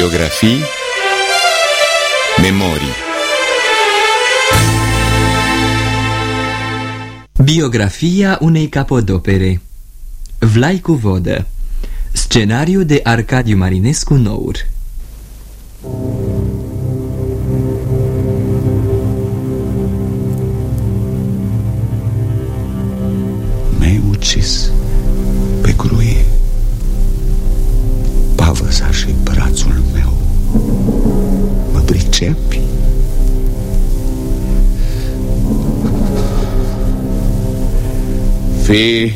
Biografii Memorii. Biografia unei capodopere. Vlai cu vodă. Scenariu de Arcadiu Marinescu Nour Fi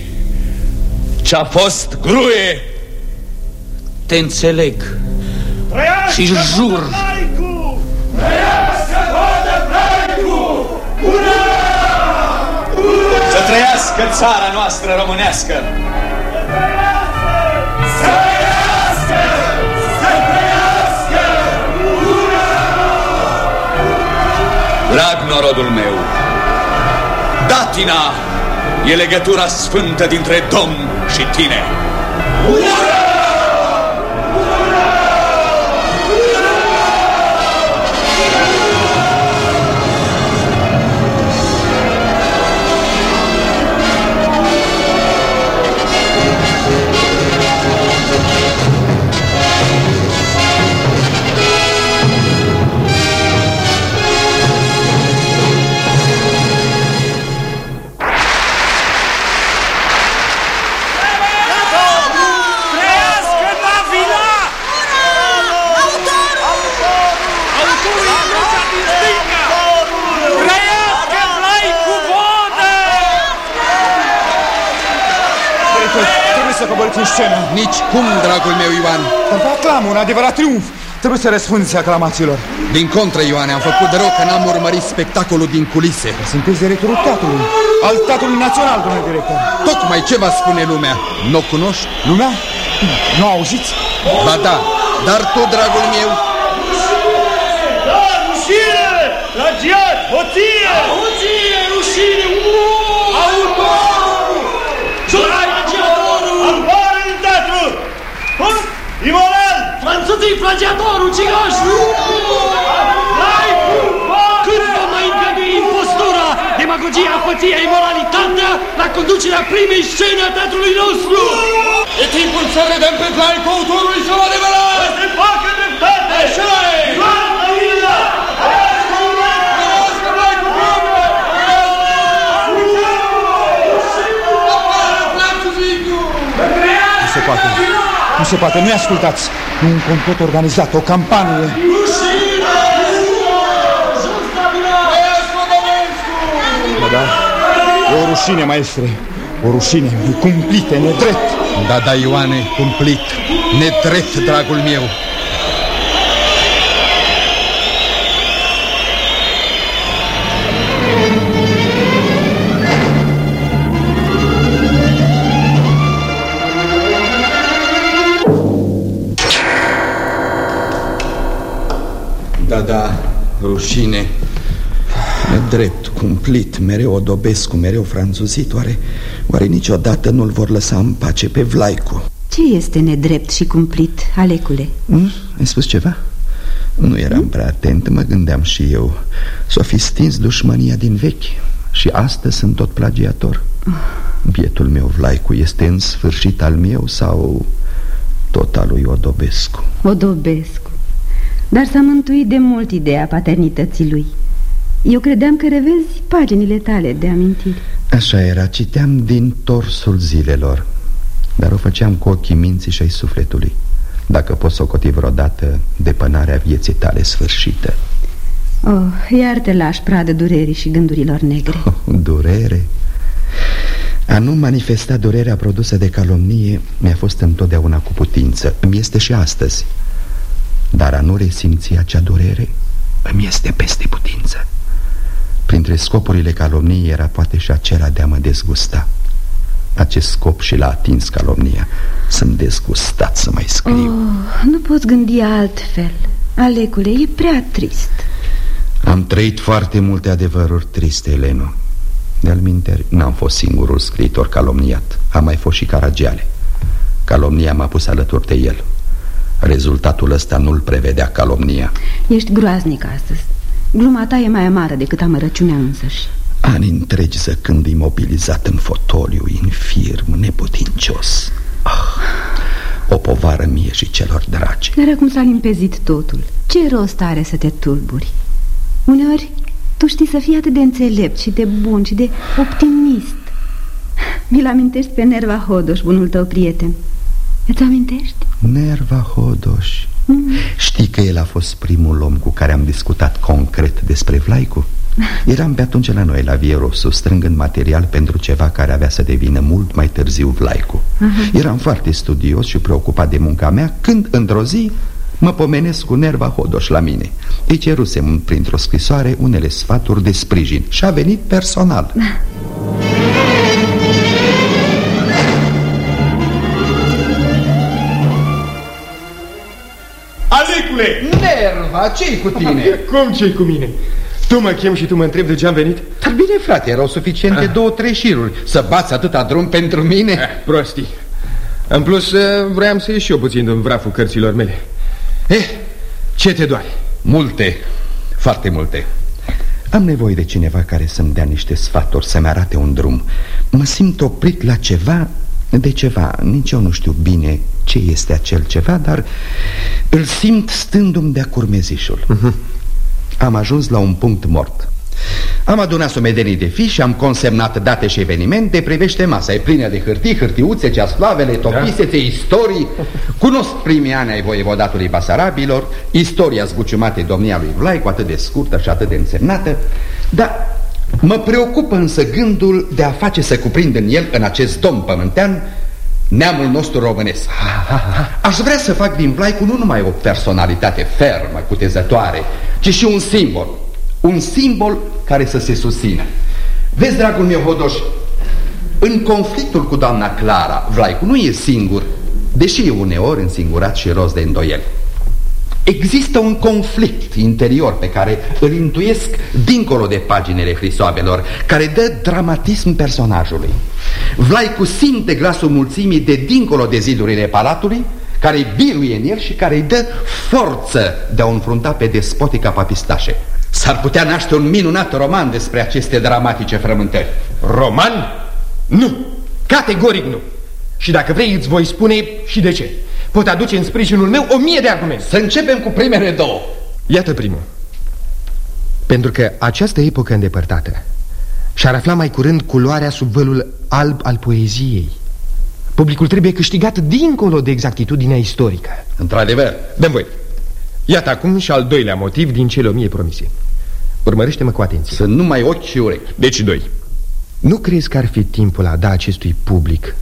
ce-a fost gruie? Te înțeleg. Și jur. Să trăiască țara noastră românească. Drag norodul meu Datina e legătura sfântă dintre Domn și tine. Trăiască Dar vă aclamă un adevărat triumf Trebuie să răspundeți aclamațiilor Din contră, Ioane, am făcut de rău că n-am urmărit spectacolul din culise Sunteți directorul teatrului Al teatrului național, domnule director Tocmai ce va spune lumea Nu o cunoști? Lumea? Nu auziți? Ba da, dar tu, dragul meu Da, rușine! Plagiat! Hoție! Hoție! Rușine! Autorul! Plagiatorul! Afară din teatru! Cum? Imoral! Franțuzii plagiatorul, cigaș! Hai cu Când va mai îngădui impostura, demagogia, apăția, imoralitatea la conducerea primei scene a teatrului nostru? E timpul să vedem pe Vlai cu autorul său adevărat! Să se facă dreptate! Așa e! Doamna Ila! Se poate Nu se poate, nu-i ascultați. E un complot organizat, o campanie. Da, da. E o rușine, maestre. O rușine, cumplită, nedrept. Da, da, Ioane, cumplit. Nedrept, dragul meu Da, da, rușine Nedrept, cumplit, mereu odobescu, mereu franțuzit Oare, oare niciodată nu-l vor lăsa în pace pe Vlaicu? Ce este nedrept și cumplit, Alecule? Mm? Ai spus ceva? Nu eram prea atent, mă gândeam și eu S-o fi stins dușmania din vechi Și astăzi sunt tot plagiator Bietul meu, Vlaicu, este în sfârșit al meu sau tot al lui Odobescu? Odobescu Dar s-a mântuit de mult ideea paternității lui. Eu credeam că revezi paginile tale de amintiri. Așa era, citeam din torsul zilelor Dar o făceam cu ochii minții și ai sufletului. Dacă poți socoti vreodată depănarea vieții tale sfârșită. Oh, iar te lași pradă durerii și gândurilor negre. Durere? A nu manifesta durerea produsă de calomnie Mi-a fost întotdeauna cu putință. Îmi este și astăzi Dar a nu resimți acea durere? Îmi este peste putință. Printre scopurile calomniei era poate și acela de a mă dezgusta. Acest scop și l-a atins calomnia. Sunt dezgustat să mai scriu. Oh, Nu poți gândi altfel. Alecule, e prea trist. Am trăit foarte multe adevăruri triste, Eleno. De-al minteri, n-am fost singurul scriitor calomniat. Am mai fost și Caragiale. Calomnia m-a pus alături de el Rezultatul ăsta nu-l prevedea calomnia Ești groaznic astăzi. Gluma ta e mai amară decât amărăciunea însăși. Ani întregi zăcând imobilizat în fotoliu, infirm, neputincios. Ah, O povară mie și celor dragi. Dar acum s-a limpezit totul. Ce rost are să te tulburi? Uneori tu știi să fii atât de înțelept și de bun și de optimist. Mi-l amintești pe Nerva Hodoș, bunul tău prieten. Îți amintești? Nerva Hodoș mm. Știi că el a fost primul om cu care am discutat concret despre Vlaicu? Eram pe atunci la noi, la Vierosu, strângând material pentru ceva care avea să devină mult mai târziu Vlaicu uh-huh. Eram foarte studios și preocupat de munca mea când, într-o zi, mă pomenesc cu Nerva Hodoș la mine Îi cerusem printr-o scrisoare unele sfaturi de sprijin și a venit personal Alecule! Nerva, ce cu tine? Cum ce cu mine? Tu mă chem și tu mă întrebi de ce am venit? Dar bine, frate, erau suficiente ah. două, trei șiruri Să bați atâta drum pentru mine? Eh, prostii În plus, eh, vreau să ieși eu puțin din vraful cărților mele Eh, ce te doare? Multe, foarte multe Am nevoie de cineva care să-mi dea niște sfaturi, să-mi arate un drum Mă simt oprit la ceva de ceva, nici eu nu știu bine ce este acel ceva, dar îl simt stându-mi de-a curmezișul uh mhm. -huh. Am ajuns la un punct mort am adunat sumedenii de fiși, am consemnat date și evenimente, privește masa, e plină de hârtii, hârtiuțe, ceasflavele, topisețe, da? istorii. Cunosc primii ani ai voievodatului Basarabilor, istoria zbuciumată domnia lui Vlaicu, atât de scurtă și atât de însemnată, dar mă preocupă însă gândul de a face să cuprind în el, în acest domn pământean, neamul nostru românesc. Aș vrea să fac din Vlaicu nu numai o personalitate fermă, cutezătoare, ci și un simbol. Un simbol care să se susțină. Vezi, dragul meu, Hodoș, în conflictul cu doamna Clara, Vlaicu nu e singur, deși e uneori însingurat și rost de îndoieli. Există un conflict interior pe care îl intuiesc dincolo de paginile hrisoabelor, care dă dramatism personajului. Vlaicu simte glasul mulțimii de dincolo de zidurile palatului, care îi biruie în el și care îi dă forță de a înfrunta pe despotica papistașe. S-ar putea naște un minunat roman despre aceste dramatice frământări. Roman? Nu! Categoric nu! Și dacă vrei îți voi spune și de ce. Pot aduce în sprijinul meu o mie de argumente. Să începem cu primele două. Iată primul. Pentru că această epocă îndepărtată și-ar afla mai curând culoarea sub vălul alb al poeziei. Publicul trebuie câștigat dincolo de exactitudinea istorică. Într-adevăr. Dăm voi. Iată acum și al doilea motiv din cele o mie promise. Urmărește-mă cu atenție. Să nu mai ochi și urechi. Deci doi. Nu crezi că ar fi timpul a da acestui public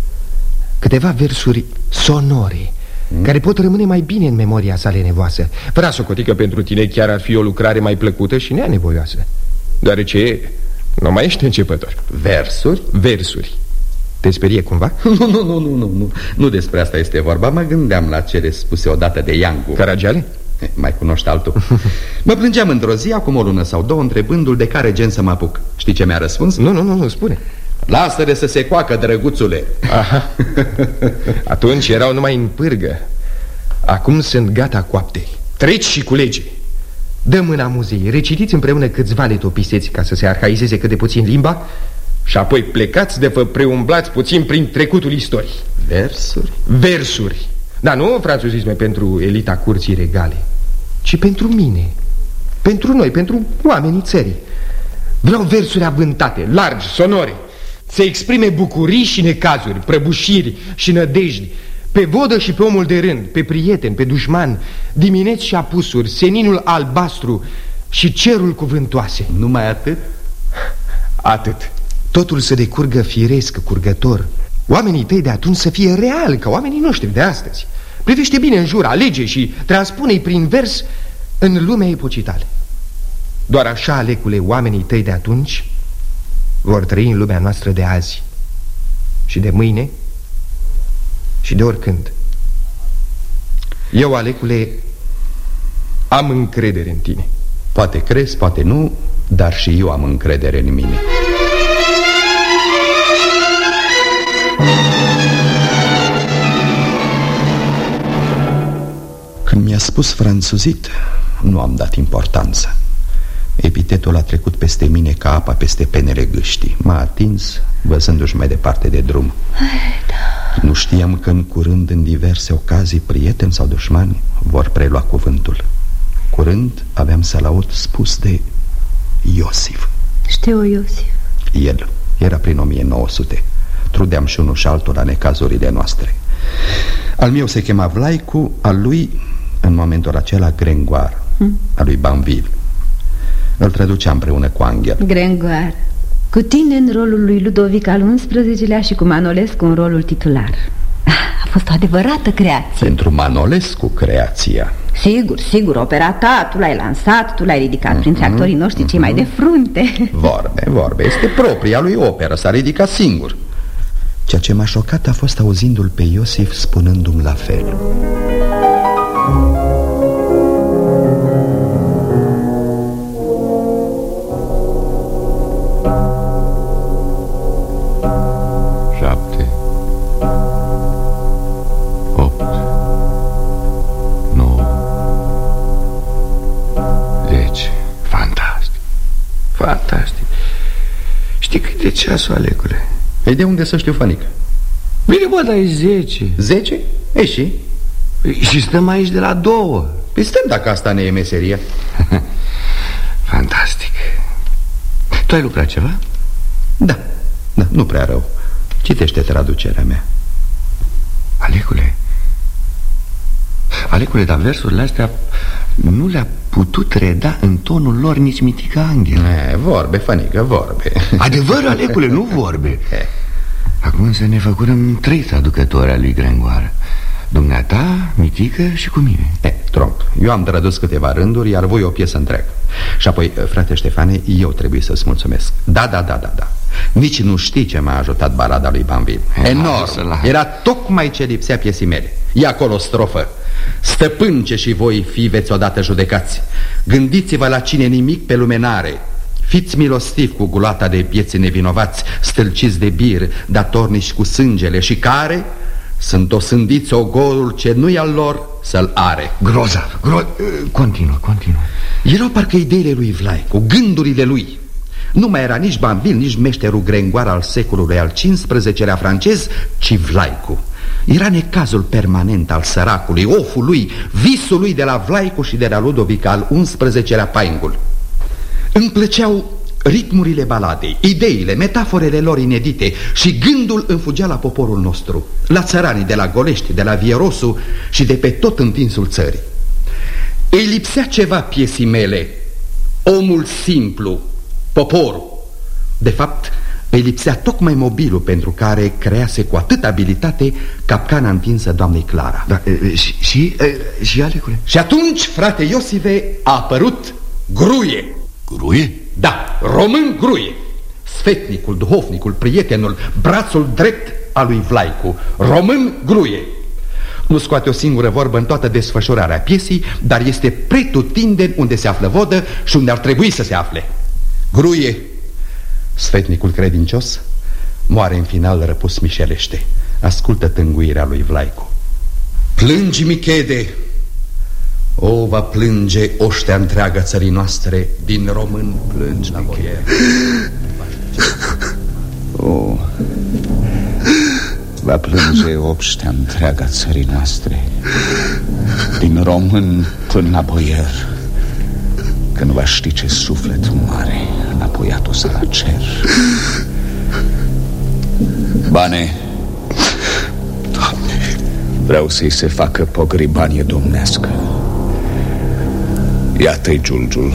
câteva versuri sonore mm. care pot rămâne mai bine în memoria sale nevoasă? Fără socotică pentru tine chiar ar fi o lucrare mai plăcută și neanevoioasă, deoarece nu mai ești începător. Versuri? Versuri. Te sperie cumva? Nu, nu, nu, nu, nu, nu, nu despre asta este vorba. Mă gândeam la cele spuse odată de Iancu. Caragiale? Mai cunoști altul Mă plângeam într-o zi, acum o lună sau două Întrebându-l de care gen să mă apuc Știi ce mi-a răspuns? Nu, nu, nu, nu spune Lasă-le să se coacă, drăguțule. Aha. Atunci erau numai în pârgă. Acum sunt gata coapte Treci și culege Dă mâna muzei, recitiți împreună câțiva letopiseți Ca să se arhaizeze cât de puțin limba Și apoi plecați de vă preumblați puțin prin trecutul istoriei. Versuri? Versuri. Da, nu franțuzisme pentru elita curții regale Ci pentru mine. Pentru noi, pentru oamenii țării. Vreau versuri avântate, largi, sonore Să exprime bucurii și necazuri, prăbușiri și nădejdi Pe vodă și pe omul de rând, pe prieten, pe dușman Dimineți și apusuri, seninul albastru și cerul cuvântoase. Numai atât? Atât. Totul să decurgă firesc, curgător. Oamenii tăi de atunci să fie real ca oamenii noștri de astăzi. Privește bine în jur, alege și transpune-i prin vers în lumea epocii tale Doar așa, Alecule, oamenii tăi de atunci vor trăi în lumea noastră de azi Și de mâine și de oricând. Eu, Alecule, am încredere în tine. Poate crezi, poate nu, dar și eu am încredere în mine. Spus franțuzit, nu am dat importanță Epitetul a trecut peste mine ca apa peste penele gâștii. M-a atins văzându-și mai departe de drum. Da. Nu știam că în curând, în diverse ocazii, prieteni sau dușmani vor prelua cuvântul. Curând aveam să-l aud spus de Iosif. Știu Iosif. El era prin 1900 Trudeam și unul și altul la necazurile noastre. Al meu se chema Vlaicu, al lui, în momentul acela, Grengoar hmm? Al lui Banville îl traducea împreună cu Angel Grengoar Cu tine în rolul lui Ludovic al XI-lea și cu Manolescu în rolul titular. A fost o adevărată creație. Pentru Manolescu creația. Sigur, sigur, opera ta, tu l-ai lansat, tu l-ai ridicat mm -hmm, printre actorii noștri mm -hmm. cei mai de frunte. Vorbe, vorbe, este propria lui operă, s-a ridicat singur. Ceea ce m-a șocat a fost auzindu-l pe Iosif spunându-mi la fel ceasul, Alecule? Ei, de unde să știu, Fanică? Bine, bă, dar e zece Zece? Ei, și? Și stăm aici de la două Păi stăm dacă asta ne e meseria Fantastic Tu ai lucrat ceva? Da, da, nu prea rău Citește traducerea mea Alecule Alecule, dar versurile astea nu le-a putut reda în tonul lor nici mitica Angel e, Vorbe, fănică, vorbe. Adevăr, Alecule, nu vorbe. Acum să ne făcurăm trei traducători al lui Grengoară Dumneata, Mitică și cu mine. E, Tromp, eu am tradus câteva rânduri, iar voi o piesă întreagă Și apoi, frate Ștefane, eu trebuie să-ți mulțumesc. Da, da, da, da, da. Nici nu știi ce m-a ajutat balada lui Banville. Enorm, era tocmai ce lipsea piesii mele. E acolo strofă Stăpân ce și voi fi veți odată judecați. Gândiți-vă la cine nimic pe lumenare Fiți milostiv cu gulata de pieți nevinovați Stâlciți de bir, datornici cu sângele Și care? Sunt osândiți ogorul ce nu-i al lor să-l are. Groza, gro... continuă, continuă. Erau parcă ideile lui Vlai, cu gândurile lui. Nu mai era nici Bambil, nici meșterul grengoar al secolului al XV-lea francez, ci Vlaicu era necazul permanent al săracului, oful lui, visul lui de la Vlaicu și de la Ludovic al XI-lea Paingul. Îmi plăceau ritmurile baladei, ideile, metaforele lor inedite și gândul înfugea la poporul nostru, la țăranii de la Golești, de la Vierosu și de pe tot întinsul țării. Îi lipsea ceva piesii mele, omul simplu, poporul. De fapt, îi lipsea tocmai mobilul pentru care crease cu atât abilitate capcana întinsă doamnei Clara. Da, Și, și, și Alecule? Și atunci, frate Iosive, a apărut Gruie. Gruie? Da, român Gruie. Sfetnicul, duhovnicul, prietenul, brațul drept al lui Vlaicu Român Gruie. Nu scoate o singură vorbă în toată desfășurarea piesii Dar este pretutindeni unde se află vodă și unde ar trebui să se afle. Gruie Sfetnicul credincios moare în final răpus mișelește. Ascultă tânguirea lui Vlaicu. Plângi, Michede! O, va plânge oștea întreagă țării noastre. Din român plângi la boier. O, va plânge oștea întreaga țării noastre. Din român până la boier Când va ști ce suflet mare înapoiat-o să la cer. Bane Doamne Vreau să-i se facă pogribanie domnească. Iată-i giulgiul.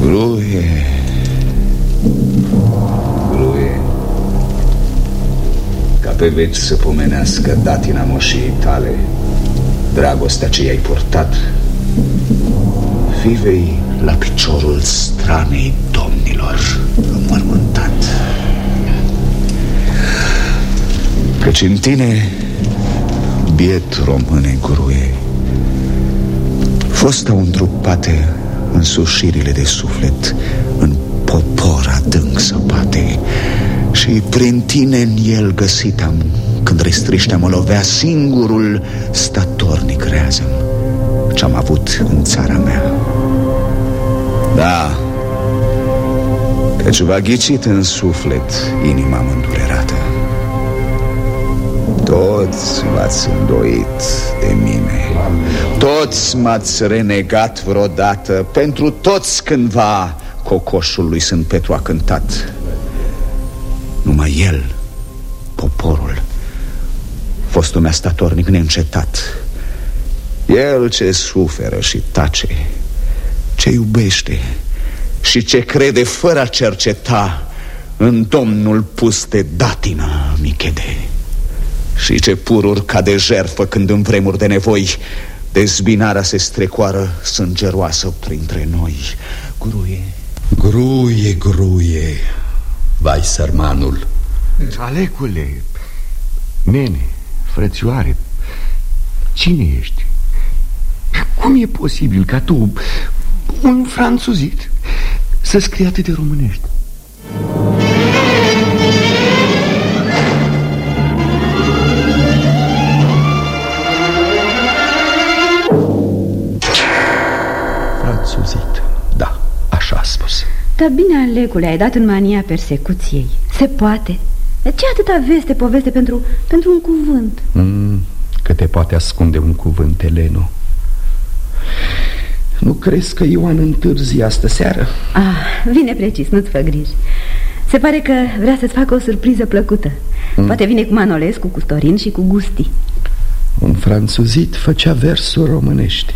Gruie Gruie Ca pe veci să pomenească datina moșii tale Dragostea ce i-ai purtat Fivei la piciorul stranei domnilor Înmormântat. Căci în tine, biet române gruie Fosta întrupate în sușirile de suflet În popor adânc săpate Și prin tine în el găsit am când restriștea mă lovea singurul statornic reazăm Ce-am avut în țara mea. Da, căci v-a ghicit în suflet inima mândurerată. Toți v-ați îndoit de mine. Toți m-ați renegat vreodată. Pentru toți cândva cocoșul lui Sfânt Petru a cântat. Numai el, poporul Fostul meu statornic neîncetat. El ce suferă și tace Ce iubește Și ce crede fără a cerceta În Domnul pus de datină Michede. Și ce pururi ca de jertfă Când în vremuri de nevoi Dezbinarea se strecoară sângeroasă printre noi. Gruie. Gruie, gruie Vai sărmanul. Alecule Nene, frățioare Cine ești? Cum e posibil ca tu Un franțuzit Să scrii atât de românești? Franțuzit, da, așa a spus Dar bine, Alecule, ai dat în mania persecuției Se poate De ce atâta veste poveste pentru, pentru un cuvânt? mm, Că te poate ascunde un cuvânt, Eleno Nu crezi că Ioan întârzi astă seară? Ah, vine precis, nu-ți fă griji Se pare că vrea să-ți facă o surpriză plăcută mm. Poate vine cu Manolescu, cu Storin și cu Gusti Un franțuzit făcea versuri românești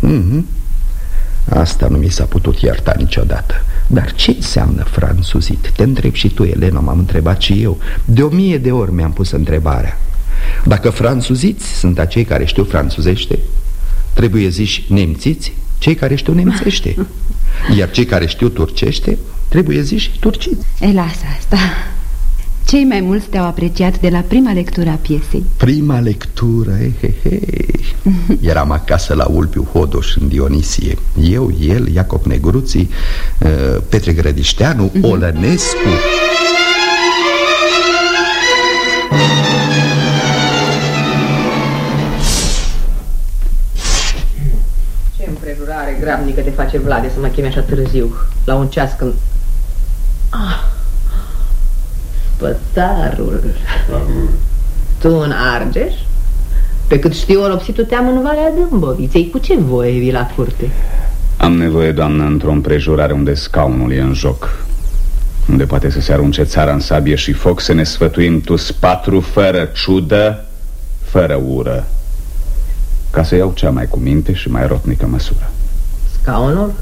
mm -hmm. Asta nu mi s-a putut ierta niciodată Dar ce înseamnă franțuzit? Te întreb și tu, Elena, m-am întrebat și eu. De o mie de ori mi-am pus întrebarea. Dacă franțuziți sunt acei care știu franțuzește Trebuie ziși nemțiți, cei care știu nemțește. Iar cei care știu turcește Trebuie ziși turciți. E, lasă asta. Cei mai mulți te-au apreciat de la prima lectură a piesei. Prima lectură, he, he, he. Eram acasă la Ulpiu Hodoș în Dionisie. Eu, el, Iacob Negruții, Petre Grădișteanu, mm -hmm. Olănescu Ce împrejurare grabnică te face Vlade să mă chemi așa târziu La un ceas când... Ah, pătarul Tu în Argeș? Pe cât știu, oropsitul team în Valea Dâmboviței Cu ce voie vii la curte? Am nevoie, doamnă, într-o împrejurare unde scaunul e în joc Unde poate să se arunce țara în sabie și foc Să ne sfătuim tu patru fără ciudă, fără ură Ca să iau cea mai cu minte și mai rotnică măsură. Scaunul?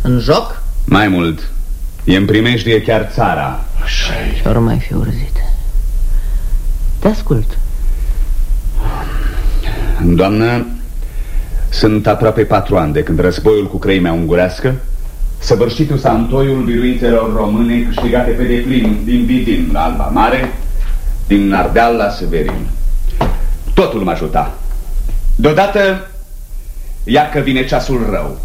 În joc? Mai mult, e în primejdie chiar țara. Așa Și ori mai fi urzit? Te ascult. Doamnă, sunt aproape patru ani de când războiul cu creimea ungurească Săvârșitul Santoiul biruințelor române câștigate pe deplin din Vidin la Alba Mare Din Ardeal la Severin. Totul mă ajuta Deodată, ia că vine ceasul rău.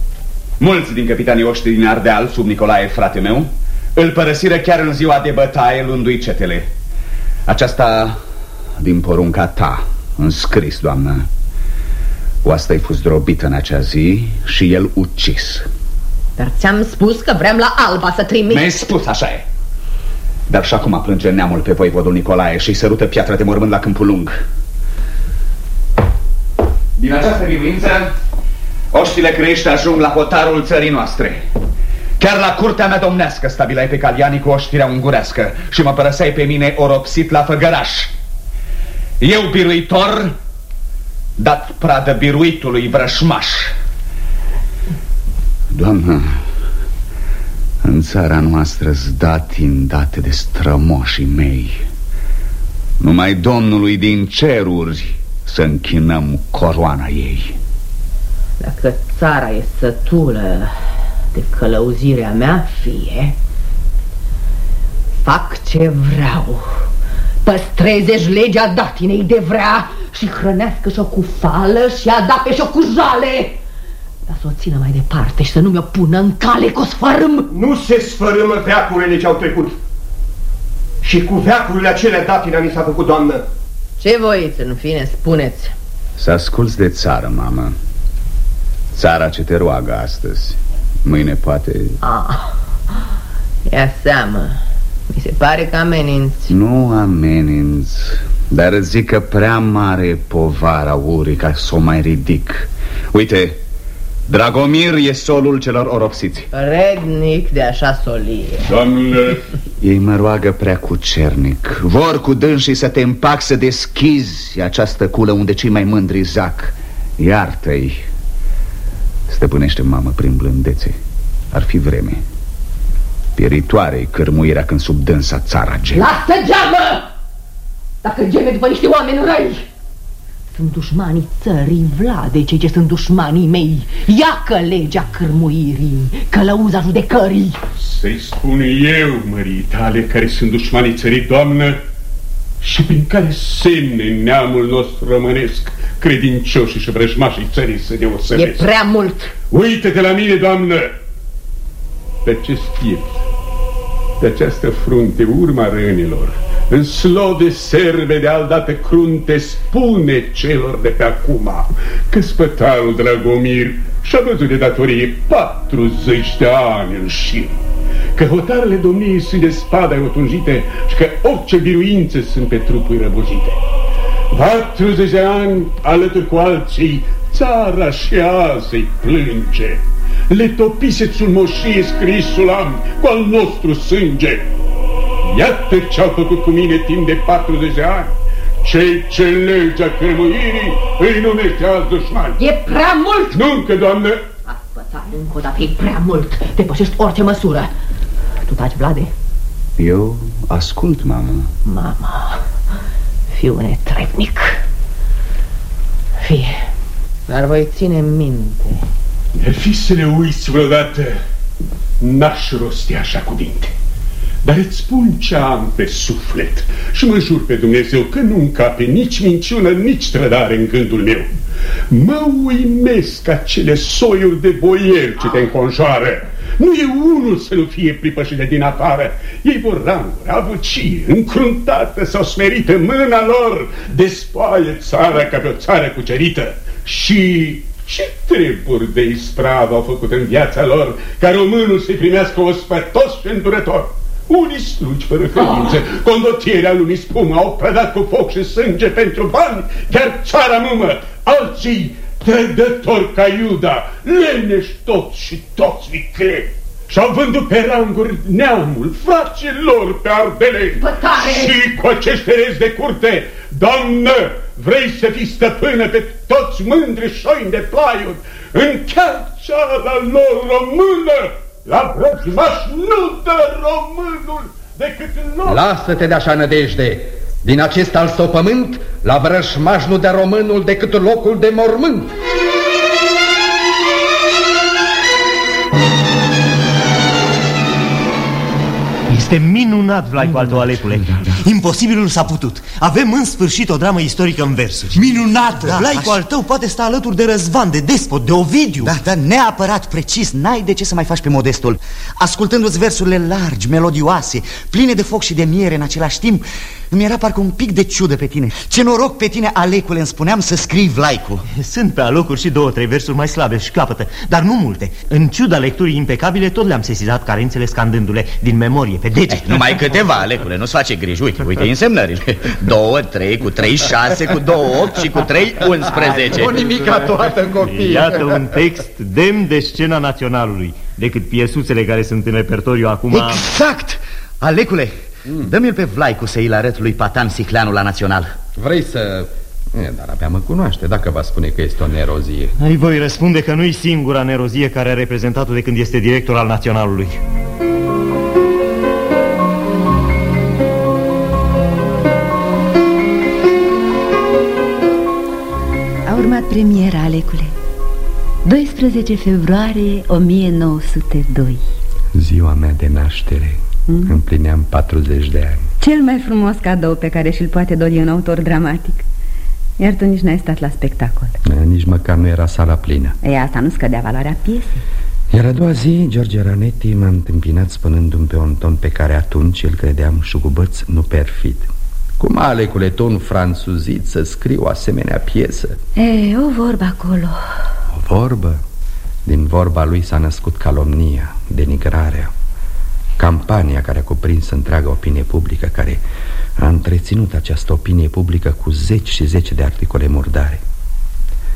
Mulți din capitanii oștri din Ardeal, sub Nicolae, frate meu Îl părăsiră chiar în ziua de bătaie, luându-i cetele. Aceasta din porunca ta, înscris, doamnă Oasta-i fost drobită în acea zi și el ucis. Dar ți-am spus că vrem la Alba să trimit Mi-ai spus, așa e. Dar și acum plânge neamul pe voivodul Nicolae și sărută piatra de mormânt la Câmpul Lung. Din această biruință, oștile crești ajung la hotarul țării noastre. Chiar la curtea mea domnească stabilai pe Caliani cu oștirea ungurească Și mă părăseai pe mine oropsit la făgăraș. Eu, biruitor, dat pradă biruitului vrășmaș Doamnă, în țara noastră zdatin date de strămoșii mei. Numai Domnului din ceruri să închinăm coroana ei. Dacă țara e sătulă de călăuzirea mea, fie. Fac ce vreau Păstreze-și legea datinei de vrea Și hrănească-și-o cu fală și adape-și-o cu jale. Dar să o țină mai departe și să nu mi-o pună în cale cu o sfărâm. Nu se sfărâmă veacurile ce au trecut. Și cu veacurile acelea datina mi s-a făcut, doamnă. Ce voiți, în fine, spuneți? Să asculți de țară, mamă. Țara ce te roagă astăzi Mâine poate... Ah, ia seamă Mi se pare că ameninți. Nu ameninț Dar zic că prea mare e povara urii ca să o mai ridic. Uite, Dragomir e solul celor oropsiți. Rednic de așa solie. Doamnele Ei mă roagă prea cucernic Vor cu dânsii să te împac să deschizi Această culă unde cei mai mândri zac. Iartă-i. Stăpânește mamă prin blândețe. Ar fi vreme Pieritoare-i cărmuirea când sub dânsa țara geme Lasă geamă! Dacă geme după niște oameni răi! Sunt dușmanii țării Vlade Cei ce sunt dușmanii mei. Ia legea cârmuirii Călăuza judecării. Să-i spun eu, mării tale, care sunt dușmanii țării, doamnă Și prin care semne neamul nostru românesc Credincioșii și vrăjmașii țării să E deosebesc prea mult. Uită-te la mine, doamnă Pe acest piept Pe această frunte, urma rănilor. În slode serbe de aldată crunte Spune celor de pe acum Că spătarul Dragomir Și-a văzut de datorie 40 de ani în șir. Că hotarele domniei sunt de spada rotunjite Și că orice biruințe sunt pe trupuri răbojite. 40 de ani alături cu alții Țara și azi plânge Le topiseți sul moșie scrisul am Cu al nostru sânge. Iată ce-au făcut cu mine timp de 40 de ani. Cei ce legea crămâirii îi numește alți dușmani. E prea mult! Nu încă, doamnă. Aspătare încă o dată, e prea mult. Depășești orice măsură. Tu taci, Vlade? Eu ascult, mamă. Mama, fiu netrebnic Fie, dar voi ține minte. De fi să le uiți vreodată? N-aș rosti așa cuvinte Dar îți spun ce am pe suflet Și mă jur pe Dumnezeu că nu încape nici minciună, nici trădare în gândul meu. Mă uimesc acele soiuri de boieri ce te înconjoară. Nu e unul să nu fie pripășite din afară. Ei vor ranguri, avucie, încruntată sau smerită Mâna lor despoaie țara ca pe o țară cucerită. Și ce treburi de ispravă au făcut în viața lor ca românul să-i primească ospătos și îndurător? Unii slugi fără credință, condotierea lumii spumă, au prădat cu foc și sânge pentru bani, chiar țara mumă, alții trădători ca Iuda, leneși toți și toți vicleni. Și-au vândut pe ranguri neamul, frații lor pe ardele. Pătare! Și cu acești erezi de curte, doamnă, vrei să fii stăpână pe toți mândri șoini de plaiuri, în chiar țara lor română, la vrăjmaș nu dă românul decât lor. Lasă-te de așa nădejde! Din acest al său pământ, la vrăjmaș nu de românul decât locul de mormânt. Este minunat, Vlaicu Alto Alecule. Imposibilul s-a putut. Avem în sfârșit o dramă istorică în versuri. Minunată! Da, Vlaicu al tău poate sta alături de Răzvan, de Despot, de Ovidiu. Da, da, neapărat precis, n-ai de ce să mai faci pe modestul Ascultându-ți versurile largi, melodioase, pline de foc și de miere în același timp Îmi era parcă un pic de ciudă pe tine Ce noroc pe tine, Alecule, îmi spuneam să scrii Vlaicu Sunt pe alocuri și două, trei versuri mai slabe și capătă, dar nu multe În ciuda lecturii impecabile, tot le-am sesizat carențele scandându-le din memorie, pe deget eh, Numai câteva, Alecule, nu-ți face griji Uite, uite însemnările Două, trei, cu trei, șase, cu două, opt și cu trei, unsprezece. O nimica toată, copii. Iată un text demn de scena naționalului Decât piesuțele care sunt în repertoriu acum. Exact! Alecule, mm. dă-mi-l pe Vlaicu să i-l arăt lui Patan Sicleanu la Național. Vrei să... E, dar abia mă cunoaște dacă va spune că este o nerozie. Îi voi răspunde că nu-i singura nerozie care a reprezentat-o de când este director al Naționalului premiera, Alecule 12 februarie 1902 Ziua mea de naștere. Mm? Împlineam 40 de ani. Cel mai frumos cadou pe care și-l poate dori un autor dramatic. Iar tu nici n-ai stat la spectacol. Nici măcar nu era sala plină. E asta nu scădea valoarea piesei. Iar a doua zi, George Ranetti m-a întâmpinat spunându-mi pe un ton pe care atunci îl credeam șugubăț, nu perfid Cum ale cu leton franțuzit să scriu o asemenea piesă? E, o vorbă acolo. O vorbă? Din vorba lui s-a născut calomnia, denigrarea. Campania care a cuprins întreaga opinie publică Care a întreținut această opinie publică cu zeci și zeci de articole murdare.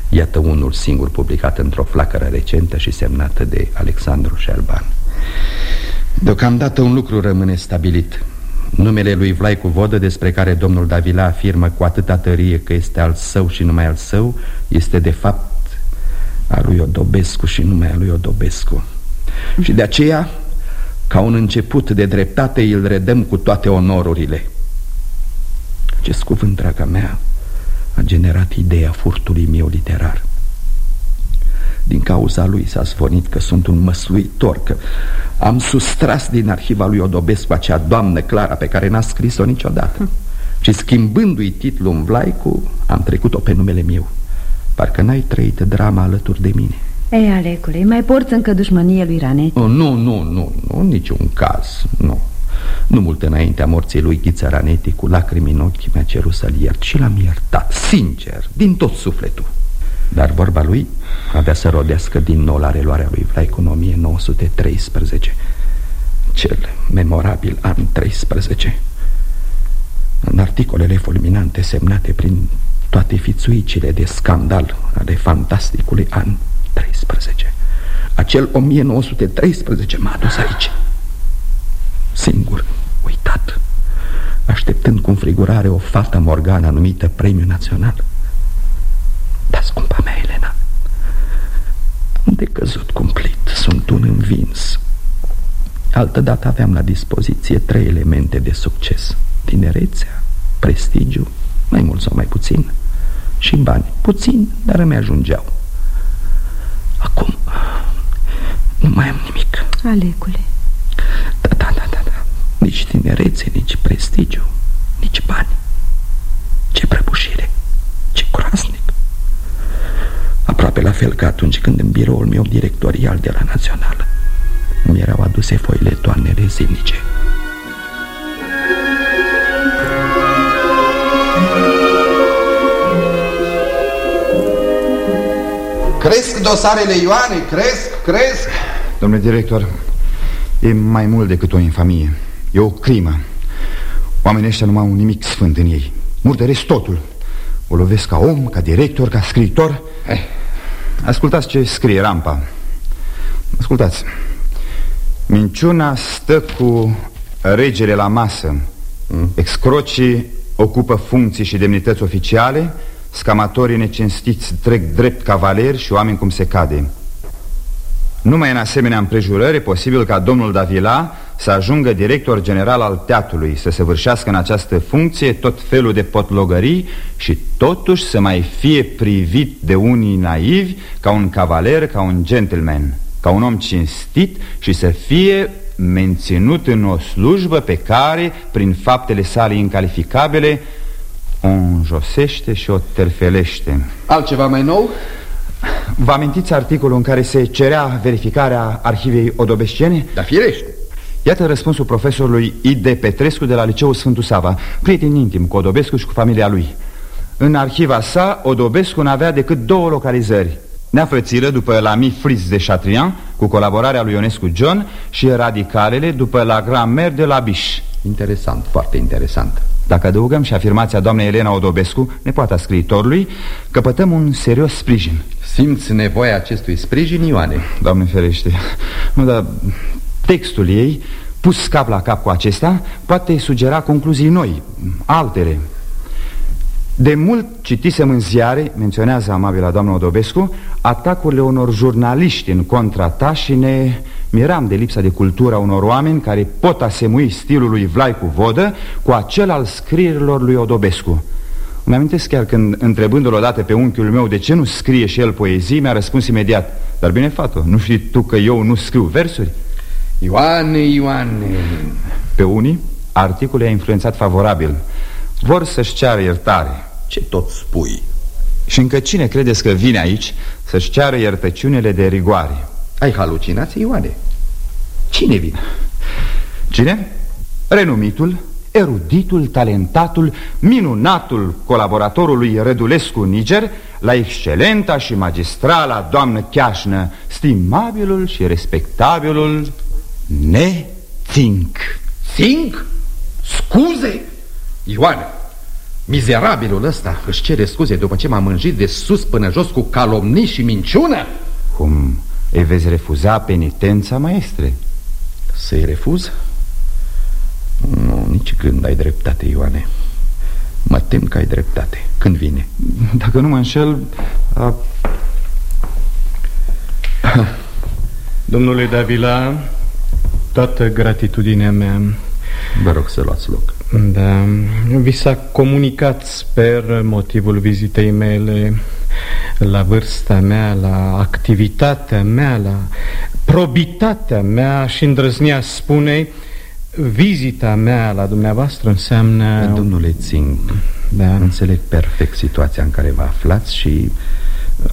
Iată unul singur publicat într-o flacără recentă și semnată de Alexandru Șerban. Deocamdată un lucru rămâne stabilit Numele lui Vlaicu Vodă, despre care domnul Davila afirmă cu atâta tărie că este al său și numai al său, este de fapt al lui Odobescu și numai al lui Odobescu. Și de aceea, ca un început de dreptate, îl redăm cu toate onorurile. Acest cuvânt, draga mea, a generat ideea furtului meu literar. Din cauza lui s-a zvonit că sunt un măsluitor, că am sustras din arhiva lui Odobescu acea doamnă Clara pe care n-a scris-o niciodată. Și schimbându-i titlul în Vlaicu, am trecut-o pe numele meu. Parcă n-ai trăit drama alături de mine. Ei, Alecule, mai porți încă dușmănie lui Ranetti? Oh, nu, nu, nu, nu, niciun caz, nu. Nu mult înaintea morții lui Ghiță Ranetti, cu lacrimi în ochi, mi-a cerut să-l iert și l-am iertat, sincer, din tot sufletul. Dar vorba lui avea să rodească din nou la reluarea lui Vlaicu în 1913 Cel memorabil an 13 În articolele fulminante semnate prin toate fițuicile de scandal ale fantasticului an 13 Acel 1913 m-a adus aici. Singur, uitat Așteptând cu înfrigurare o fata morgana numită Premiu Național Da, scumpa mea, Elena. Am decăzut cumplit, sunt un învins. Altădată aveam la dispoziție trei elemente de succes. Tinerețea, prestigiu, mai mult sau mai puțin Și bani, puțin, dar îmi ajungeau. Acum nu mai am nimic. Alecule. Da, da, da, da, da. Nici tinerețe, nici prestigiu, nici bani. Ce prăbușire, ce groaznic. Aproape la fel ca atunci când în biroul meu directorial de la Națională Mi erau aduse foile toanele zilnice. Cresc dosarele Ioane, cresc, cresc. Domnule director, e mai mult decât o infamie. E o crimă. Oamenii ăștia nu au nimic sfânt în ei. Murdăresc totul. O lovesc ca om, ca director, ca scriitor. Eh. Ascultați ce scrie rampa. Ascultați. Minciuna stă cu regele la masă. Mm. Excrocii ocupă funcții și demnități oficiale. Scamatorii necinstiți trec drept cavaleri și oameni cum se cade Numai în asemenea împrejurări e posibil ca domnul Davila să ajungă director general al teatrului Să se vârșească în această funcție tot felul de potlogării Și totuși să mai fie privit de unii naivi ca un cavaler, ca un gentleman Ca un om cinstit și să fie menținut în o slujbă pe care, prin faptele sale incalificabile o înjosește și o terfelește Altceva mai nou? Vă amintiți articolul în care se cerea verificarea arhivei odobescene? Da, firește Iată răspunsul profesorului I.D. Petrescu de la Liceul Sfântul Sava Prieten intim cu Odobescu și cu familia lui În arhiva sa, Odobescu n-avea decât două localizări Neafrățiră după la Mi Fritz de Chatrian Cu colaborarea lui Ionescu John Și radicalele după la Grand de la Biș Interesant, foarte interesant dacă adăugăm și afirmația doamnei Elena Odobescu, nepoata scriitorului, căpătăm un serios sprijin. Simți nevoia acestui sprijin, Ioane? Doamne ferește. Nu, dar textul ei, pus cap la cap cu acesta, poate sugera concluzii noi, altele. De mult citisem în ziare, menționează amabila doamna Odobescu, atacurile unor jurnaliști în contra ta și ne miram de lipsa de cultură a unor oameni care pot asemui stilul lui Vlaicu Vodă cu acel al scrierilor lui Odobescu. Îmi amintesc chiar când, întrebându-l odată pe unchiul meu de ce nu scrie și el poezii, mi-a răspuns imediat Dar bine, fată, nu știi tu că eu nu scriu versuri? Ioane, Ioane Pe unii, articolul a influențat favorabil Vor să-și ceară iertare Ce tot spui? Și încă cine credeți că vine aici să-și ceară iertăciunile de rigoare? Ai halucinații, Ioane? Cine vine? Cine? Renumitul, eruditul, talentatul, minunatul colaboratorului Rădulescu Niger la excelenta și magistrala doamnă Chiașnă, stimabilul și respectabilul Neținc. Ținc? Scuze? Ioane, mizerabilul ăsta își cere scuze după ce m-a mânjit de sus până jos cu calomnii și minciună? Cum îi vezi refuza penitența, maestre? Să-i refuz? Nu, nici când ai dreptate, Ioane Mă tem că ai dreptate Când vine? Dacă nu mă înșel a... Domnule Davila Toată gratitudinea mea Vă rog să luați loc Da, vi s-a comunicat, sper, motivul vizitei mele La vârsta mea, la activitatea mea, la probitatea mea și îndrăznia spune Vizita mea la dumneavoastră înseamnă... Domnule Țing, da. înțeleg perfect situația în care vă aflați și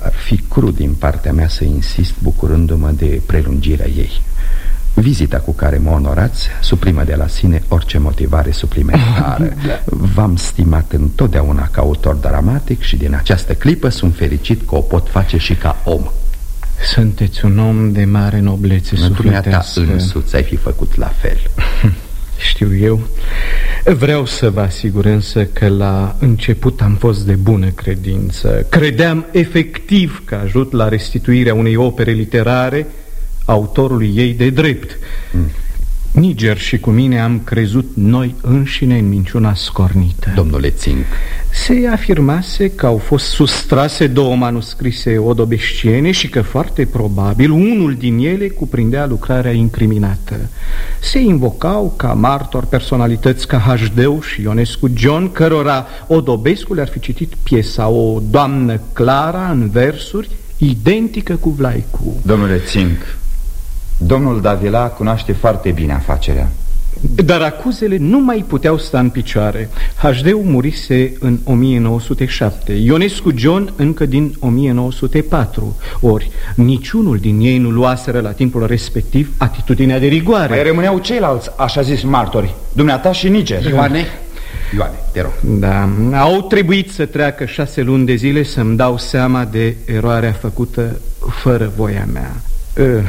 ar fi crud din partea mea să insist bucurându-mă de prelungirea ei. Vizita cu care mă onorați suprimă de la sine orice motivare suplimentară. Da. V-am stimat întotdeauna ca autor dramatic și din această clipă sunt fericit că o pot face și ca om. Sunteți un om de mare noblețe sufletească ta însuți ai fi făcut la fel Știu eu Vreau să vă asigur însă că la început am fost de bună credință Credeam efectiv că ajut la restituirea unei opere literare Autorului ei de drept. Mm. Niger și cu mine am crezut noi înșine în minciuna scornită. Domnule Ținc Se afirmase că au fost sustrase două manuscrise odobesciene Și că foarte probabil unul din ele cuprindea lucrarea incriminată. Se invocau ca martor personalități ca Hajdeu și Ionescu John Cărora Odobescu le-ar fi citit piesa O doamnă Clara în versuri identică cu Vlaicu. Domnule Ținc Domnul Davila cunoaște foarte bine afacerea. Dar acuzele nu mai puteau sta în picioare. HD murise în 1907 Ionescu John încă din 1904 Ori niciunul din ei nu luaseră la timpul respectiv atitudinea de rigoare. Mai rămâneau ceilalți, așa zis martori. Dumneata și Niger Ioane, Ioane, te rog. Da, au trebuit să treacă șase luni de zile să-mi dau seama de eroarea făcută fără voia mea. Uh.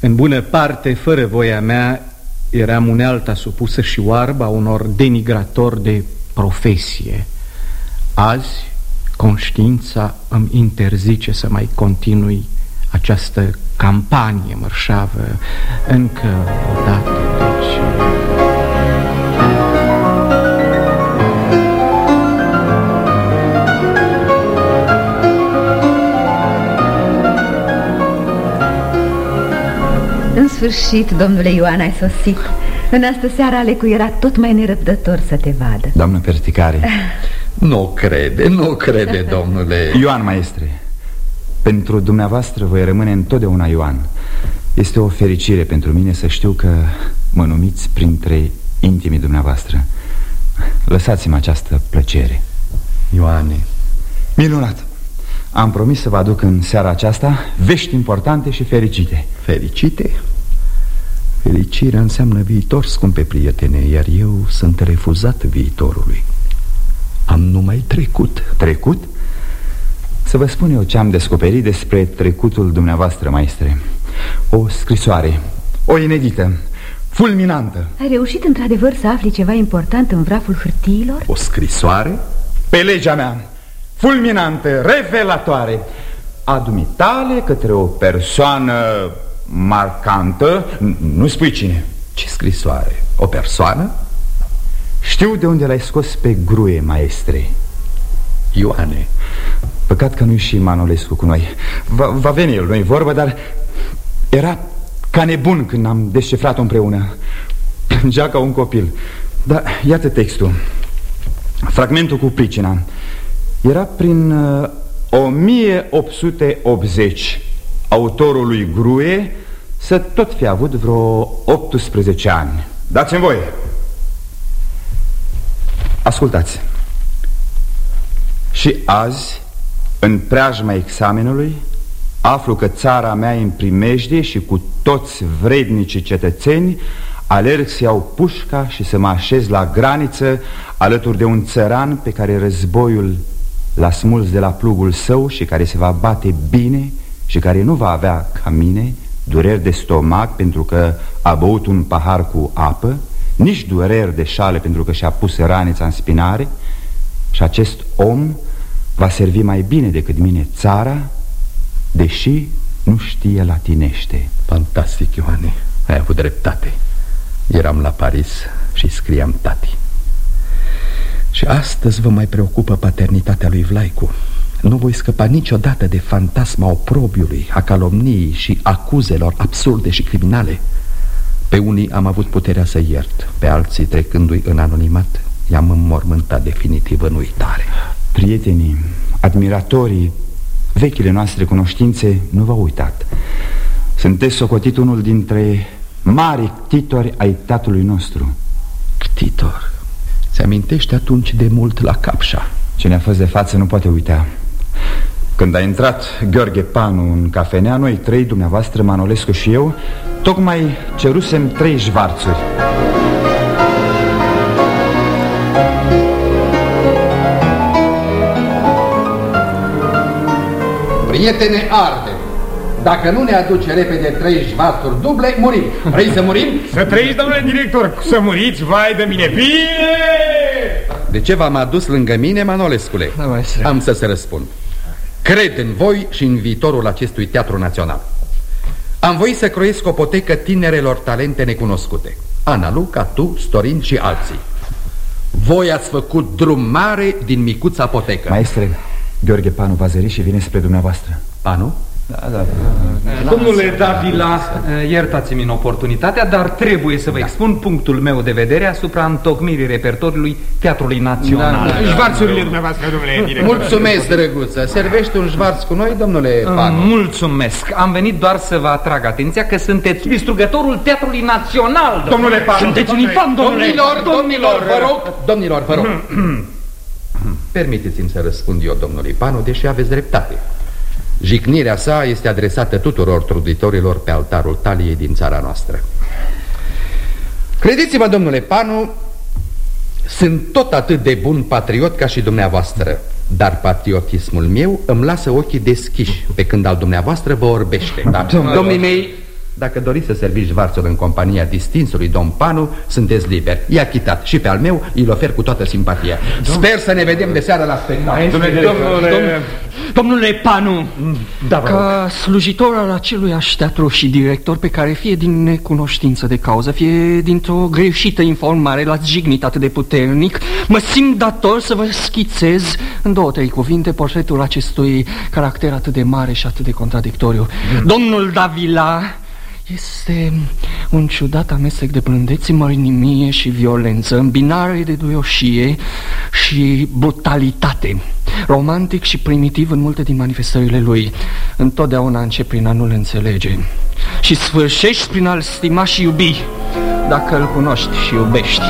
În bună parte, fără voia mea, eram unealta supusă și oarbă a unor denigratori de profesie. Azi, conștiința îmi interzice să mai continui această campanie mărșavă încă o dată, deci... sfârșit, domnule Ioan, ai sosit. În astă seară Alecu era tot mai nerăbdător să te vadă. Doamnă Perticare Nu crede, nu crede, domnule. Ioan, maestre Pentru dumneavoastră voi rămâne întotdeauna Ioan. Este o fericire pentru mine să știu că mă numiți printre intimii dumneavoastră. Lăsați-mi această plăcere. Ioane. Minunat. Am promis să vă aduc în seara aceasta vești importante și fericite. Fericite? Fericirea înseamnă viitor, scumpe prietene, iar eu sunt refuzat viitorului. Am numai trecut. Trecut? Să vă spun eu ce am descoperit despre trecutul dumneavoastră, maestre. O scrisoare, o inedită, fulminantă. Ai reușit într-adevăr să afli ceva important în vraful hârtiilor? O scrisoare? Pe legea mea, fulminantă, revelatoare, a dumitale către o persoană marcantă Nu spui cine. Ce scrisoare? O persoană? Știu de unde l-ai scos pe gruie, maestre. Ioane Păcat că nu-i și Manolescu cu noi. Va, va veni el, nu-i vorba, dar Era ca nebun când am descifrat-o împreună. Plângea ca un copil. Dar iată textul. Fragmentul cu pricina. Era prin uh, 1880 autorul lui Grue să tot fi avut vreo 18 ani. Dați-mi voie. Ascultați. Și azi, în preajma examenului, aflu că țara mea în primejdie și cu toți vrednicii cetățeni Alerg să iau pușca și să mă așez la graniță Alături de un țăran pe care războiul l-a smuls de la plugul său Și care se va bate bine și care nu va avea ca mine Dureri de stomac pentru că a băut un pahar cu apă Nici dureri de șale pentru că și-a pus ranița în spinare Și acest om va servi mai bine decât mine țara Deși nu știe latinește. Fantastic, Ioane, ai avut dreptate. Eram la Paris și scriam tati. Și astăzi vă mai preocupă paternitatea lui Vlaicu Nu voi scăpa niciodată de fantasma oprobiului, a calomniei și acuzelor absurde și criminale. Pe unii am avut puterea să iert Pe alții, trecându-i în anonimat, i-am înmormântat definitiv în uitare. Prietenii, admiratorii, vechile noastre cunoștințe nu v-au uitat. Sunteți socotit unul dintre mari ctitori ai tatălui nostru. Ctitor? Se amintește atunci de mult la Capșa? Ce ne-a fost de față nu poate uita Când a intrat Gheorghe Panu în cafenea Noi trei, dumneavoastră, Manolescu și eu Tocmai cerusem trei jvarțuri Prietene arde Dacă nu ne aduce repede trei jvarțuri duble, murim Vrei să murim? Să trăiți, domnule director, să muriți, vai de mine Bine! De ce v-am adus lângă mine, Manolescule? Da, Am să se răspund Cred în voi și în viitorul acestui teatru național. Am voit să croiesc o potecă tinerelor talente necunoscute. Ana Luca, tu, Storin și alții. Voi ați făcut drum mare din micuța potecă. Maestre, Gheorghe Panu va zări și vine spre dumneavoastră. Panu? Da, da, da. Domnule Davila, iertați-mi oportunitatea, dar trebuie să vă da. expun punctul meu de vedere asupra întocmirii repertoriului Teatrului Național. Da, da, Jvarțurile dumneavoastră, domnule director. Mulțumesc, drăguță. Servești un jvarț cu noi, domnule Panu? Mulțumesc. Am venit doar să vă atrag atenția că sunteți distrugătorul Teatrului Național. Domnule, domnule Panu. Sunteți un infam, domnule. Domnilor, domnilor, vă rog, domnilor, vă rog. Permiteți-mi să răspund eu, domnului Panu, deși aveți dreptate. Jicnirea sa este adresată tuturor truditorilor pe altarul taliei din țara noastră. Credeți-mă, domnule Panu, sunt tot atât de bun patriot ca și dumneavoastră, dar patriotismul meu îmi lasă ochii deschiși pe când al dumneavoastră vă orbește. Da? Domnii mei, dacă doriți să serviți varțul în compania distinsului domn Panu, sunteți liberi. I-a chitat și pe al meu îl ofer cu toată simpatia. Domn... Sper să ne vedem de seară la spectacol. Domnule, domnule, domnule Panu, da, ca slujitor al acelui teatru și director pe care fie din necunoștință de cauză, fie dintr-o greșită informare l-ați jignit atât de puternic, mă simt dator să vă schițez în două, trei cuvinte portretul acestui caracter atât de mare și atât de contradictoriu. Mm. Domnul Davila este un ciudat amestec de blândețe, mărinimie și violență, îmbinare de duioșie și brutalitate. Romantic și primitiv în multe din manifestările lui. Întotdeauna încep prin a nu-l înțelege. Și sfârșești prin a-l stima și iubi, dacă îl cunoști și iubești.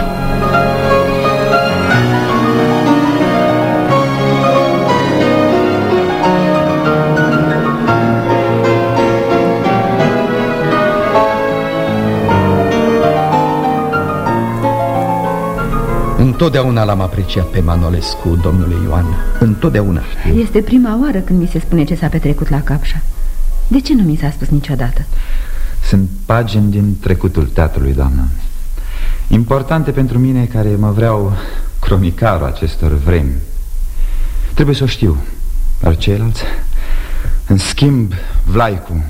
Întotdeauna l-am apreciat pe Manolescu, domnule Ioan. Întotdeauna. Este prima oară când mi se spune ce s-a petrecut la Capșa. De ce nu mi s-a spus niciodată? Sunt pagini din trecutul teatrului, doamnă. Importante pentru mine care mă vreau cronicarul acestor vremi. Trebuie să o știu Dar ceilalți? În schimb, Vlaicu.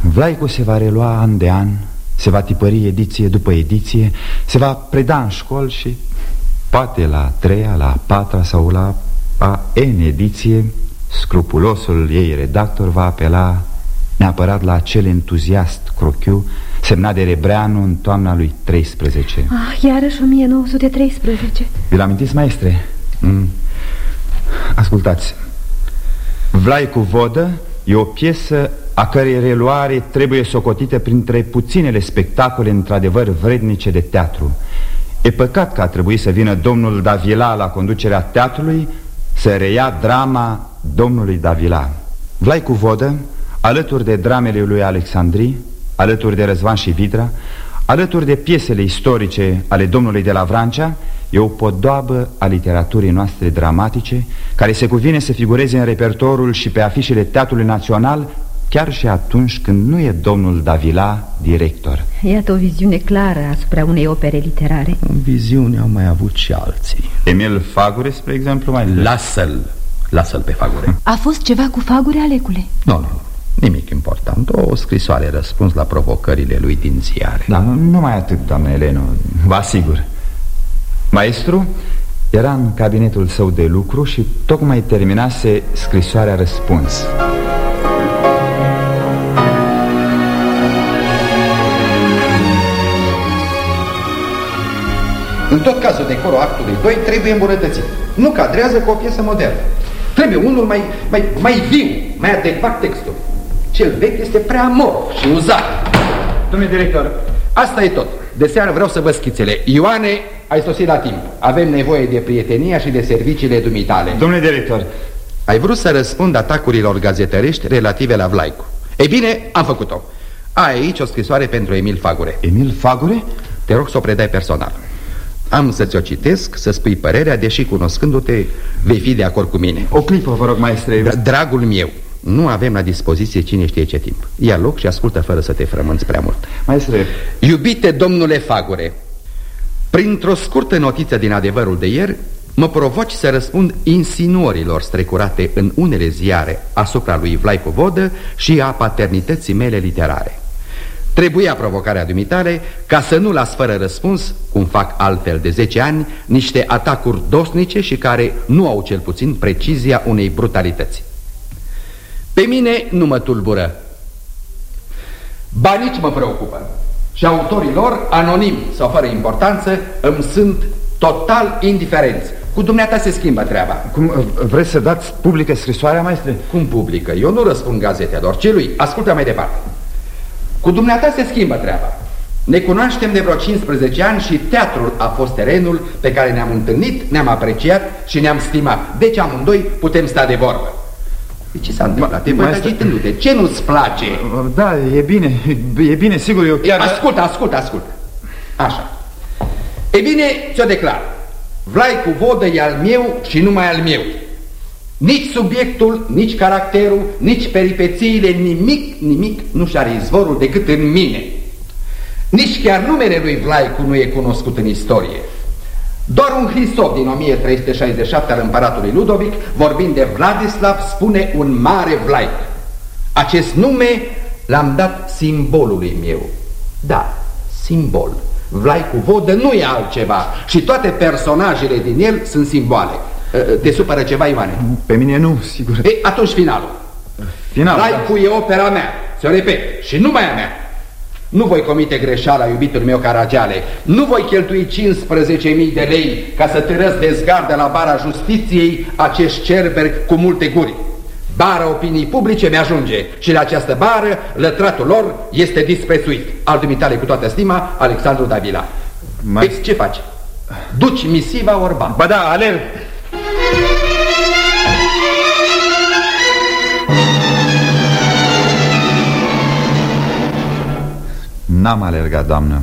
Vlaicu se va relua an de an Se va tipări ediție după ediție Se va preda în școli și Poate la a treia, la a patra sau la a N ediție Scrupulosul ei redactor va apela neapărat la acel entuziast crochiu Semnat de Rebreanu în toamna lui 13 Ah, iarăși 1913 Vi-l amintiți, maestre? Mm. Ascultați Vlai cu vodă e o piesă a cărei reluare trebuie socotită printre puținele spectacole într-adevăr vrednice de teatru. E păcat că a trebuit să vină domnul Davila la conducerea teatrului Să reia drama domnului Davila. Vlai cu vodă, alături de dramele lui Alexandrii Alături de Răzvan și Vidra Alături de piesele istorice ale domnului de la Vrancea E o podoabă a literaturii noastre dramatice Care se cuvine să figureze în repertorul și pe afișele Teatrului Național Chiar și atunci când nu e domnul Davila director. Iată o viziune clară asupra unei opere literare. O viziune au mai avut și alții. Emil Fagure, spre exemplu, mai... Lasă-l, lasă-l pe Fagure. A fost ceva cu Fagure, Alecule? Nu, nu, Nimic important, o scrisoare răspuns la provocările lui din ziare. Da, nu, nu mai atât, doamne Eleno, vă asigur. Maestru era în cabinetul său de lucru și tocmai terminase scrisoarea răspuns În tot cazul decorul actului 2 trebuie îmbunătățit Nu cadrează cu o piesă modernă Trebuie unul mai, mai, mai viu, mai adecvat textul cel vechi este prea morf și uzat. Domnule director, asta e tot. De seară vreau să vă schițele. Ioane, ai sosit la timp. Avem nevoie de prietenia și de serviciile dumitale. Domnule director, ai vrut să răspund atacurilor gazetărești relative la Vlaicu. Ei bine, am făcut-o. Ai aici o scrisoare pentru Emil Fagure. Emil Fagure? Te rog să o predai personal. Am să ți-o citesc, să spui părerea, deși cunoscându-te vei fi de acord cu mine. O clipă, vă rog, maestre. Dragul meu, nu avem la dispoziție cine știe ce timp Ia loc și ascultă fără să te frămânți prea mult Maestre Iubite domnule Fagure Printr-o scurtă notiță din adevărul de ieri Mă provoci să răspund insinuărilor strecurate în unele ziare Asupra lui Vlaicu Vodă și a paternității mele literare Trebuia provocarea dumitale ca să nu las fără răspuns, cum fac altfel de 10 ani, niște atacuri dosnice și care nu au cel puțin precizia unei brutalități. Pe mine nu mă tulbură. Ba nici mă preocupă. Și autorii lor, anonim sau fără importanță, îmi sunt total indiferenți. Cu dumneata se schimbă treaba. Cum, vreți să dați publică scrisoarea, maestre? Cum publică? Eu nu răspund gazetelor. Celui, ascultă mai departe. Cu dumneata se schimbă treaba. Ne cunoaștem de vreo 15 ani și teatrul a fost terenul pe care ne-am întâlnit, ne-am apreciat și ne-am stimat. Deci amândoi putem sta de vorbă. De ce s-a întâmplat? Te văd agitându-te. Ce nu-ți place? Da, e bine, e bine, sigur, eu chiar... Ascultă, ascultă, ascultă. Așa. E bine, ți-o declar. Vlai cu vodă e al meu și numai al meu. Nici subiectul, nici caracterul, nici peripețiile, nimic, nimic nu și are izvorul decât în mine. Nici chiar numele lui Vlaicu nu e cunoscut în istorie. Doar un Hrisov din 1367 al împăratului Ludovic, vorbind de Vladislav, spune un mare vlaic. Acest nume l-am dat simbolului meu. Da, simbol. Vlaicul vodă nu e altceva și toate personajele din el sunt simboale. Ă, ă, te supără ceva, Ioane? Pe mine nu, sigur. Ei, atunci finalul. Finalul, Vlaicul da. e opera mea, să repet, și numai a mea. Nu voi comite greșeala, iubitul meu Caragiale. Nu voi cheltui 15.000 de lei ca să târăsc de zgardă la bara justiției acești cerberi cu multe guri. Bara opinii publice mi-ajunge și la această bară lătratul lor este disprețuit. Al dumitale cu toată stima, Alexandru Davila. Mai... Ex, ce faci? Duci misiva orba. Ba da, alerg. N-am alergat, doamnă.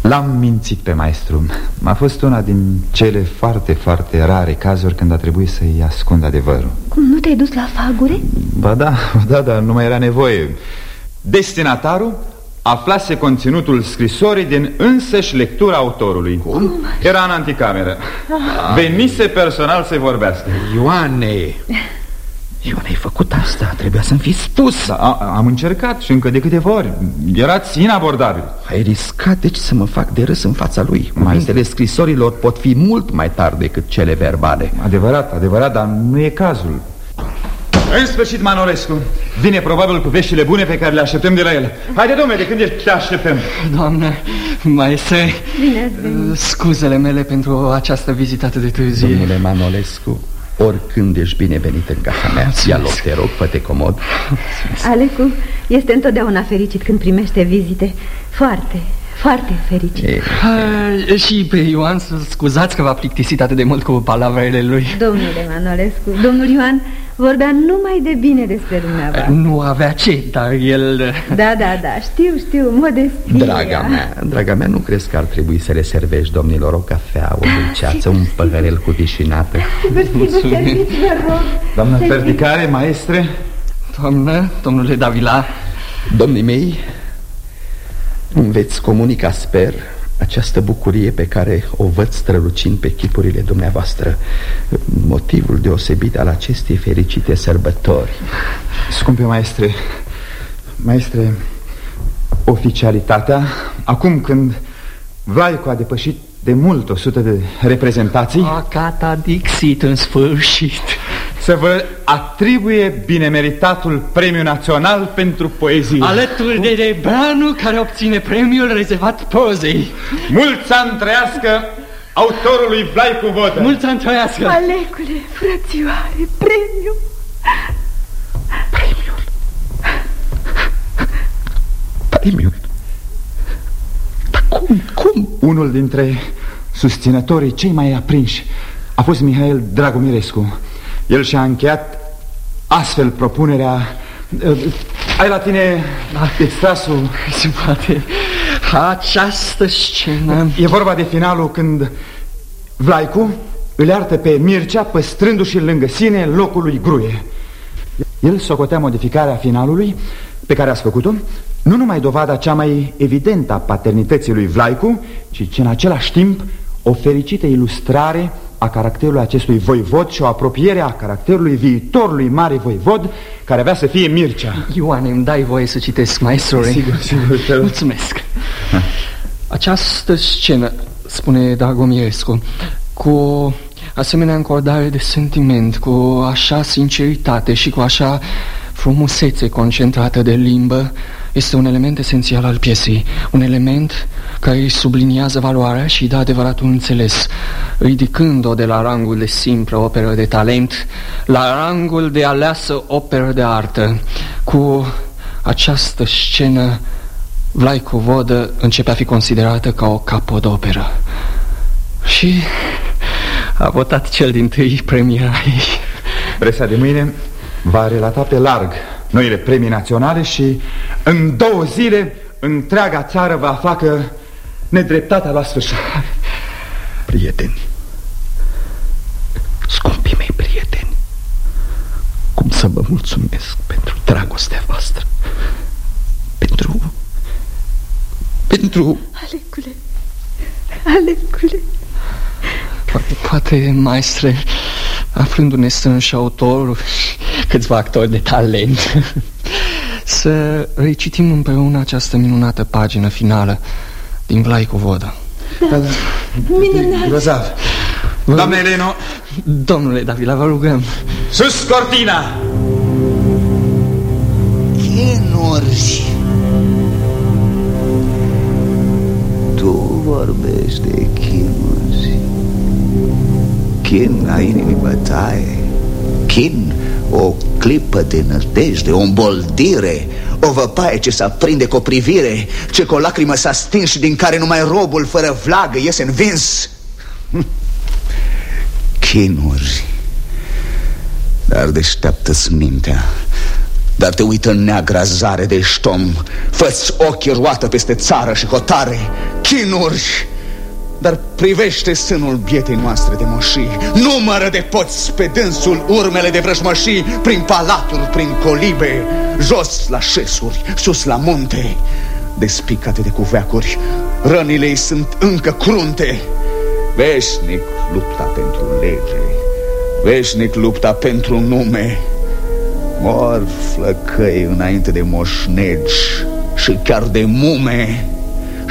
L-am mințit pe maestru. A fost una din cele foarte, foarte rare cazuri Când a trebuit să-i ascund adevărul. Cum, nu te-ai dus la fagure? Ba da, da, dar nu mai era nevoie. Destinatarul aflase conținutul scrisorii din însăși lectura autorului. Cum? Era în anticameră. Ah. Venise personal să-i vorbească. Ioane Ion, ai făcut asta, trebuia să-mi fi spus. Da, a, Am încercat și încă de câteva ori. Erați inabordabil. Ai riscat deci să mă fac de râs în fața lui. Cuvintele scrisorilor pot fi mult mai tari decât cele verbale. Adevărat, adevărat, dar nu e cazul. În sfârșit, Manolescu, vine probabil cu veștile bune pe care le așteptăm de la el. Haide, domnule, de când te așteptăm? Doamne, mai se... Bine Scuzele mele pentru această vizită de târzie. Domnule Manolescu, Oricând ești binevenit în casa mea Ia loc, te rog, fă comod. Alecu este întotdeauna fericit când primește vizite. Foarte, Foarte fericit. E, e. Și pe Ioan să scuzați că v-a plictisit atât de mult cu palavrele lui. Domnule Manolescu, domnul Ioan vorbea numai de bine despre dumneavoastră. Nu avea ce, dar el... Da, da, da, știu, știu, modestia Draga mea, draga mea, nu crezi că ar trebui să le servești domnilor o cafea, o dulceață, un păhărel cu vișinată? Mulțumesc, vă rog. Doamna Ferdicare, maestre? Doamnă, domnule Davila. Domnii mei, îmi veți comunica, sper, această bucurie pe care o văd strălucind pe chipurile dumneavoastră. Motivul deosebit al acestei fericite sărbători. Scumpe maestre, maestre, oficialitatea, acum când Vlaicu a depășit de mult o sută de reprezentații Acata Dixit în sfârșit Să vă atribuie binemeritatul premiu național pentru poezie. Alături de Rebreanu care obține premiul rezervat pozei. Mulți ani trăiască autorului Vlaicu Vodă. Mulți ani trăiască. Alecule, frățioare, premiu. Premiul. Premiul. Dar cum, cum? Unul dintre susținătorii cei mai aprinși a fost Mihail Dragomirescu El și-a încheiat astfel propunerea. Ai la tine extrasul Se poate. Această scenă. E vorba de finalul când Vlaicu îl iartă pe Mircea păstrându-și lângă sine locul lui Gruie. El socotea modificarea finalului pe care ați făcut-o Nu numai dovada cea mai evidentă a paternității lui Vlaicu Ci în același timp o fericită ilustrare a caracterului acestui voivod și o apropiere a caracterului viitorului mare voivod care avea să fie Mircea. Ioane, îmi dai voie să citesc, maestrule? Sigur, sigur. Te... Mulțumesc. Această scenă, spune Dagomirescu, cu o asemenea încordare de sentiment, cu așa sinceritate și cu așa frumusețe concentrată de limbă, este un element esențial al piesei, un element care îi subliniază valoarea și dă adevărat un înțeles, ridicând-o de la rangul de simplă operă de talent la rangul de aleasă operă de artă. Cu această scenă, Vlaicu Vodă începe a fi considerată ca o capodoperă. Și a votat cel din tâi premia ei. Presa de mâine va relata pe larg noile premii naționale și în două zile întreaga țară va facă nedreptatea la sfârșit. Prieteni, scumpii mei prieteni, cum să vă mulțumesc pentru dragostea voastră, pentru... pentru... Alecule, Alecule... Poate, poate maestre, aflându-ne strânși autorul câțiva actori de talent. Să recitim împreună această minunată pagină finală din Vlaicu Vodă da. da. Minunat. Grozav. Doamne Eleno. Domnule Davila, vă rugăm. Sus cortina! Chinuri Tu vorbești de chinuri. Chin a inimii bătaie. Chin o clipă de nădejde, o îmboldire O văpaie ce se aprinde cu o privire Ce cu o lacrimă s-a stins și din care numai robul fără vlagă iese învins. Chinuri. Dar deșteaptă-ți mintea. Dar te uită în neagra zare de ștom. Fă-ți ochii roată peste țară și hotare. Chinuri dar privește sânul bietei noastre de moșii. Numără de poți pe dânsul urmele de vrăjmășii Prin palaturi, prin colibe Jos la șesuri, sus la munte Despicate de cuveacuri. Rănile ei sunt încă crunte. Veșnic lupta pentru lege Veșnic lupta pentru nume. Mor flăcăi înainte de moșnegi Și chiar de mume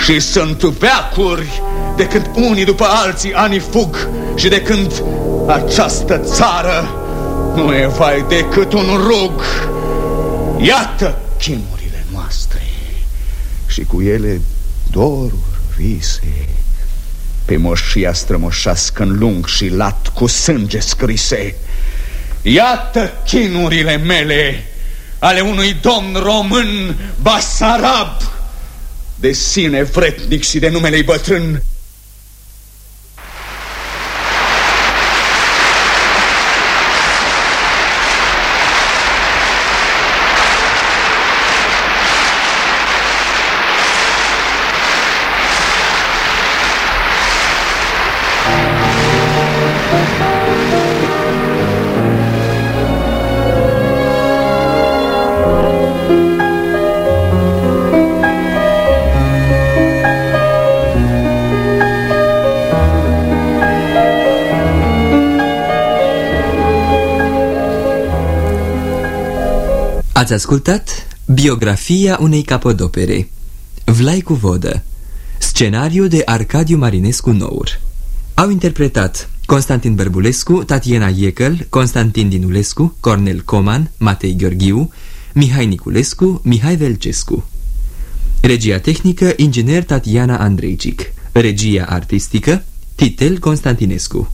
Și sunt veacuri de când unii după alții ani fug și de când această țară nu e vai decât un rug. Iată chimurile noastre și cu ele doruri, vise, pe moșia strămoșească în lung și lat cu sânge scrise. Iată chinurile mele ale unui domn român basarab De sine vretnic și de numele bătrân Ați ascultat biografia unei capodopere Vlai cu vodă Scenariu de Arcadiu Marinescu Nour. Au interpretat Constantin Bărbulescu, Tatiana Iecăl, Constantin Dinulescu, Cornel Coman, Matei Gheorghiu, Mihai Niculescu, Mihai Velcescu. Regia tehnică, inginer Tatiana Andreicic Regia artistică, Titel Constantinescu